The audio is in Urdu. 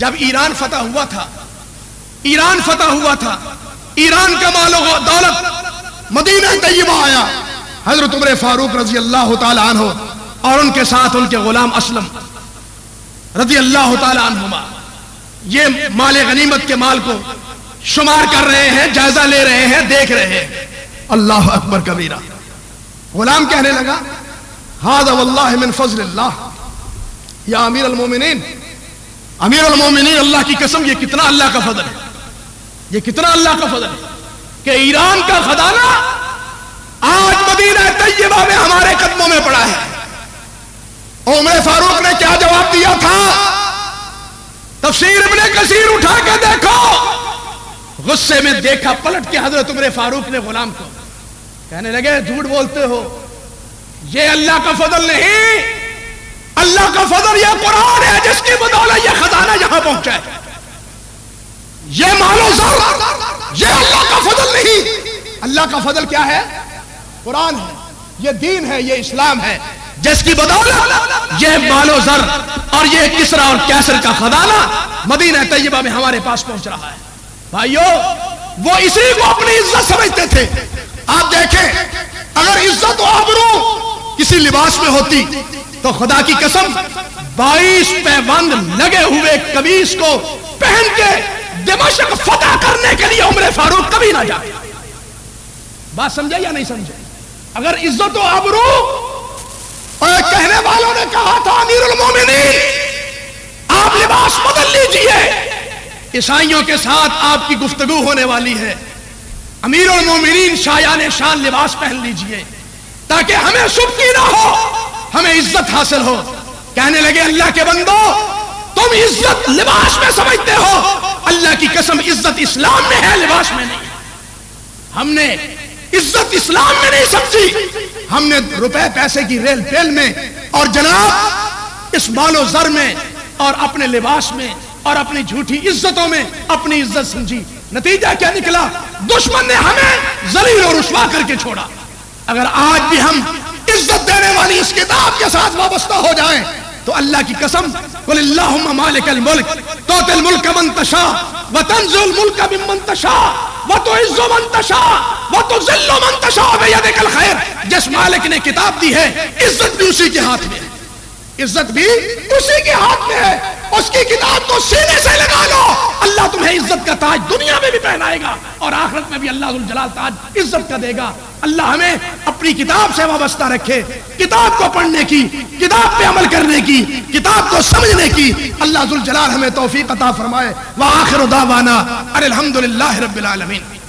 جب ایران فتح ہوا تھا، ایران فتح ہوا تھا، ایران کا مال و دولت مدینہ طیبہ آیا۔ حضرت عمر فاروق رضی اللہ تعالی عنہ اور ان کے ساتھ ان کے غلام اسلم رضی اللہ تعالی عنہما۔ یہ مال غنیمت کے مال کو شمار کر رہے ہیں، جائزہ لے رہے ہیں، دیکھ رہے ہیں۔ اللہ اکبر کبیرہ۔ غلام کہنے لگا ہاض واللہ من فضل اللہ۔ یا امیر المومنین امیر المومنین، اللہ کی قسم، یہ کتنا اللہ کا فضل ہے۔ یہ کتنا اللہ کا فضل ہے کہ ایران کا خزانہ آج مدینہ طیبہ میں ہمارے قدموں میں پڑا ہے۔ عمر فاروق نے کیا جواب دیا تھا؟ تفسیر ابن کثیر اٹھا کے دیکھو۔ غصے میں دیکھا، پلٹ کے حضرت عمر فاروق نے غلام کو۔ کہنے لگے، جھوٹ بولتے ہو۔ یہ اللہ کا فضل نہیں۔ اللہ کا فضل، یہ قرآن ہے جس کی بدولت یہ خزانہ یہاں پہنچا ہے۔ یہ مالو سر یہ اللہ کا فضل نہیں۔ اللہ کا فضل کیا ہے؟ قرآن ہے، یہ دین ہے، یہ اسلام ہے۔ جس کی بدولت، یہ مال و زر۔ اور یہ کسرا اور کیسر کا خزانہ مدینہ طیبہ میں ہمارے پاس پہنچ رہا ہے۔ بھائیو، وہ اسی کو اپنی عزت سمجھتے تھے۔ آپ دیکھیں، اگر عزت و آبرو کسی لباس میں ہوتی تو خدا کی قسم، بائیس پیبند لگے ہوئے کمیز کو پہن کے دمشق فتح کرنے کے لیے عمر فاروق کبھی نہ جائے۔ بات سمجھے یا نہیں سمجھے؟ اگر عزت و آبرو، اور کہنے والوں نے کہا تھا، امیر المومنین، آپ لباس بدل لیجیے۔ عیسائیوں کے ساتھ آپ کی گفتگو ہونے والی ہے۔ امیر المومنین شایان شان لباس پہن لیجیے، تاکہ ہمیں سبکی نہ ہو۔ ہمیں عزت حاصل ہو۔ کہنے لگے، اللہ کے بندو، تم عزت لباس میں سمجھتے ہو۔ اللہ کی قسم، عزت اسلام میں ہے، لباس میں نہیں۔ ہم نے عزت اسلام میں نہیں سمجھی۔ ہم نے روپے، پیسے کی ریل پیل میں اور جناب، اس مال و زر میں اور اپنے لباس میں اور اپنی جھوٹی عزتوں میں اپنی عزت سمجھی۔ نتیجہ کیا نکلا؟ دشمن نے ہمیں زلیل اور رسوا کر کے چھوڑا۔ اگر آج بھی ہم عزت دینے یعنی اس کتاب کے ساتھ وابستہ ہو جائیں تو اللہ کی قسم قل اللہم مالک الملک توت الملک من تشا وتنزل الملک من من تشا وتعز من تشا وتذل من تشا بیدک الخیر جس مالک نے کتاب دی ہے، عزت بھی اسی کے ہاتھ میں ہے۔ عزت بھی اسی کے ہاتھ میں ہے۔ اس کی کتاب کو سینے سے لگا لو۔ اللہ تمہیں عزت کا تاج دنیا میں بھی پہنائے گا اور آخرت میں بھی اللہ جلال تاج عزت کا دے گا۔ اللہ ہمیں اپنی کتاب سے وابستہ رکھے۔ کتاب کو پڑھنے کی، کتاب پہ عمل کرنے کی، کتاب کو سمجھنے کی۔ اللہ ذوالجلال ہمیں توفیق عطا فرمائے۔ وآخر دعوانا الحمدللہ رب العالمین۔